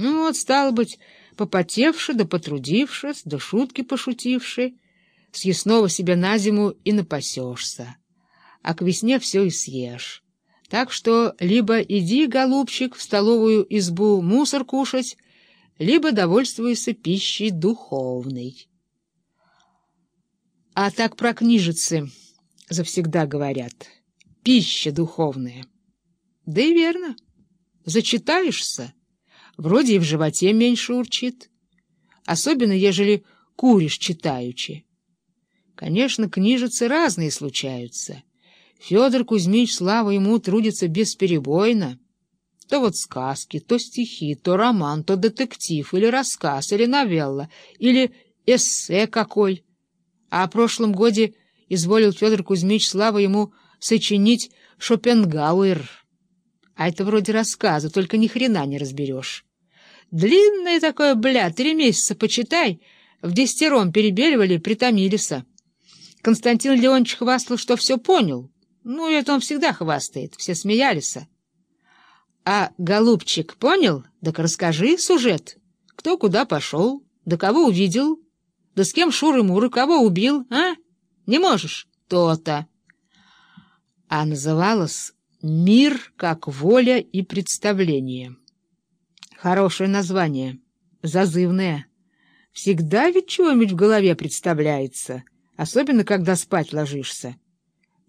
Ну вот, стало быть, попотевши да потрудившись, да шутки пошутивши, съестного себе на зиму и напасешься, а к весне все и съешь. Так что либо иди, голубчик, в столовую избу мусор кушать, либо довольствуйся пищей духовной. А так про книжицы завсегда говорят. Пища духовная. Да и верно. Зачитаешься, вроде и в животе меньше урчит. Особенно, ежели куришь читаючи. Конечно, книжицы разные случаются. Федор Кузьмич, слава ему, трудится бесперебойно. То вот сказки, то стихи, то роман, то детектив, или рассказ, или новелла, или эссе какой. А о прошлом годе изволил Федор Кузьмич, слава ему, сочинить Шопенгауэр. А это вроде рассказа, только ни хрена не разберешь. Длинное такое, бля, три месяца почитай, в десятером перебеливали, притомились. Константин Леонидович хвастал, что все понял. Ну, это он всегда хвастает, все смеялись. А голубчик понял? Так расскажи сюжет. Кто куда пошел, да кого увидел, да с кем шуры-муры, кого убил, а? Не можешь? То-то. А называлось «Мир как воля и представление». Хорошее название, зазывное. Всегда ведь чего-нибудь в голове представляется, особенно когда спать ложишься.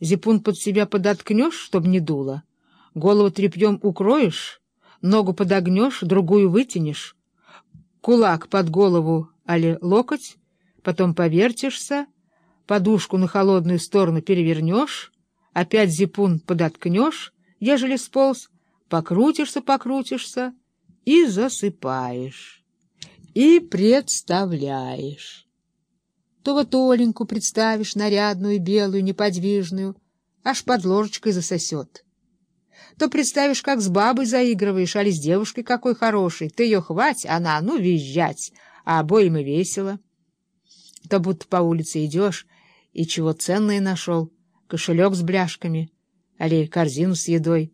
Зипун под себя подоткнешь, чтоб не дуло, голову тряпьем укроешь, ногу подогнешь, другую вытянешь, кулак под голову али локоть, потом повертишься, подушку на холодную сторону перевернешь, опять зипун подоткнешь, ежели сполз, покрутишься-покрутишься и засыпаешь, и представляешь. То вот Оленьку представишь, нарядную, белую, неподвижную, аж под ложечкой засосет. То представишь, как с бабой заигрываешь, али с девушкой какой хорошей. Ты ее хвать, она, ну, визжать, а обоим и весело. То будто по улице идешь и чего ценное нашел, кошелек с бляшками, али корзину с едой.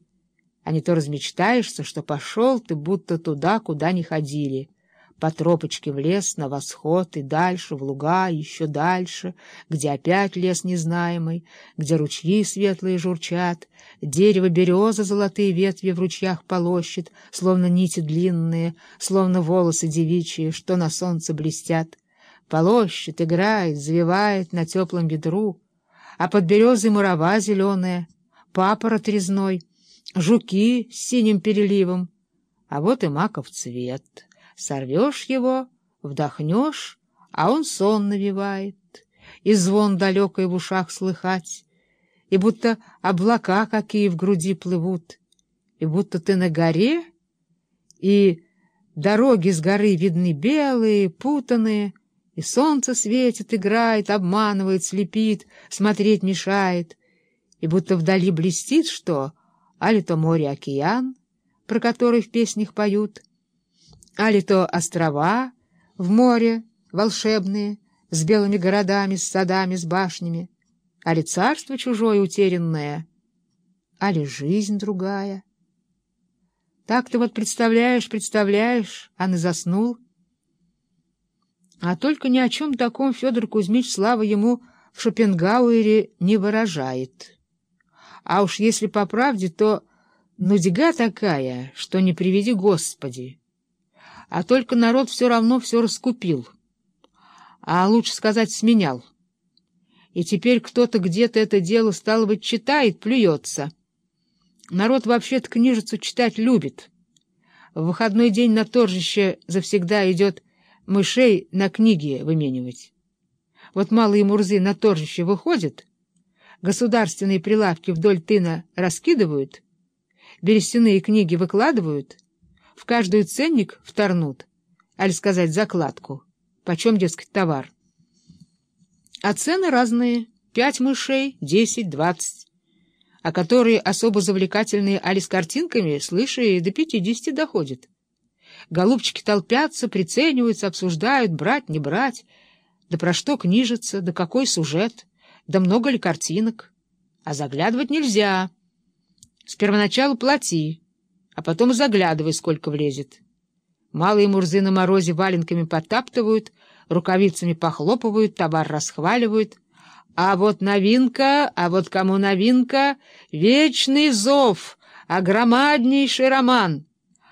А не то размечтаешься, что пошел ты будто туда, куда не ходили — по тропочке в лес, на восход и дальше, в луга, еще дальше, где опять лес незнаемый, где ручьи светлые журчат, дерево береза золотые ветви в ручьях полощет, словно нити длинные, словно волосы девичьи, что на солнце блестят. Полощет, играет, завивает на теплом ветру, а под березой мурава зеленая, папорот резной, жуки с синим переливом, а вот и маков цвет». Сорвешь его, вдохнешь, а он сон навевает, и звон далекой в ушах слыхать, и будто облака какие в груди плывут, и будто ты на горе, и дороги с горы видны белые, путанные, и солнце светит, играет, обманывает, слепит, смотреть мешает, и будто вдали блестит что, али то море-океан, про который в песнях поют, али то острова в море волшебные, с белыми городами, с садами, с башнями, али царство чужое утерянное, али жизнь другая. Так ты вот представляешь, представляешь, а не заснул. А только ни о чем таком Федор Кузьмич слава ему в Шопенгауэре не выражает. А уж если по правде, то нудига такая, что не приведи Господи а только народ все равно все раскупил, а лучше сказать сменял. И теперь кто-то где-то это дело, стало быть, читает, плюется. Народ вообще-то книжицу читать любит. В выходной день на торжище завсегда идет мышей на книги выменивать. Вот малые мурзы на торжище выходят, государственные прилавки вдоль тына раскидывают, берестяные книги выкладывают — в каждую ценник вторнут, аль сказать закладку, почем, дескать, товар. А цены разные, пять мышей, десять, двадцать, а которые особо завлекательные али с картинками, слыши, до пятидесяти доходят. Голубчики толпятся, прицениваются, обсуждают, брать, не брать, да про что книжится, да какой сюжет, да много ли картинок. А заглядывать нельзя. С первоначалу плати, а потом заглядывай, сколько влезет. Малые мурзы на морозе валенками потаптывают, рукавицами похлопывают, товар расхваливают. А вот новинка, а вот кому новинка — вечный зов, огромаднейший роман —